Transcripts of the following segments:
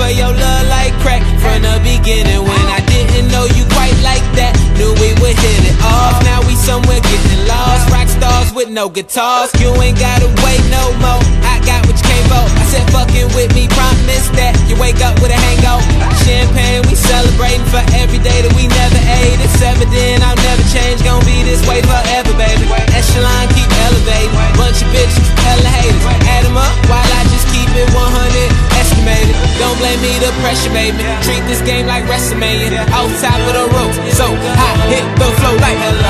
for your love like crack from the beginning. When I didn't know you quite like that, knew we would hit it off. Now we somewhere getting lost. Rock stars with no guitars. You ain't gotta wait no more. I got what you came for. I said fucking with me, promise that you wake up with a hangover. Champagne, we celebrating for every day that we never ate. It's evident I'll never change. Gonna be this way forever, blame me, the pressure, baby. Treat this game like WrestleMania. Off top of the ropes, so I hit the flow like hello.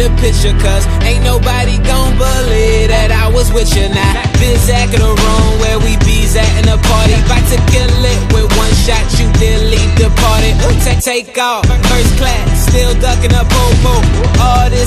A picture, cause ain't nobody gon' believe that I was with you now. Bizak in the room where we bees at in the party. About to kill it with one shot, you did leave the party. Take, take off, first class, still ducking boom, boom. All this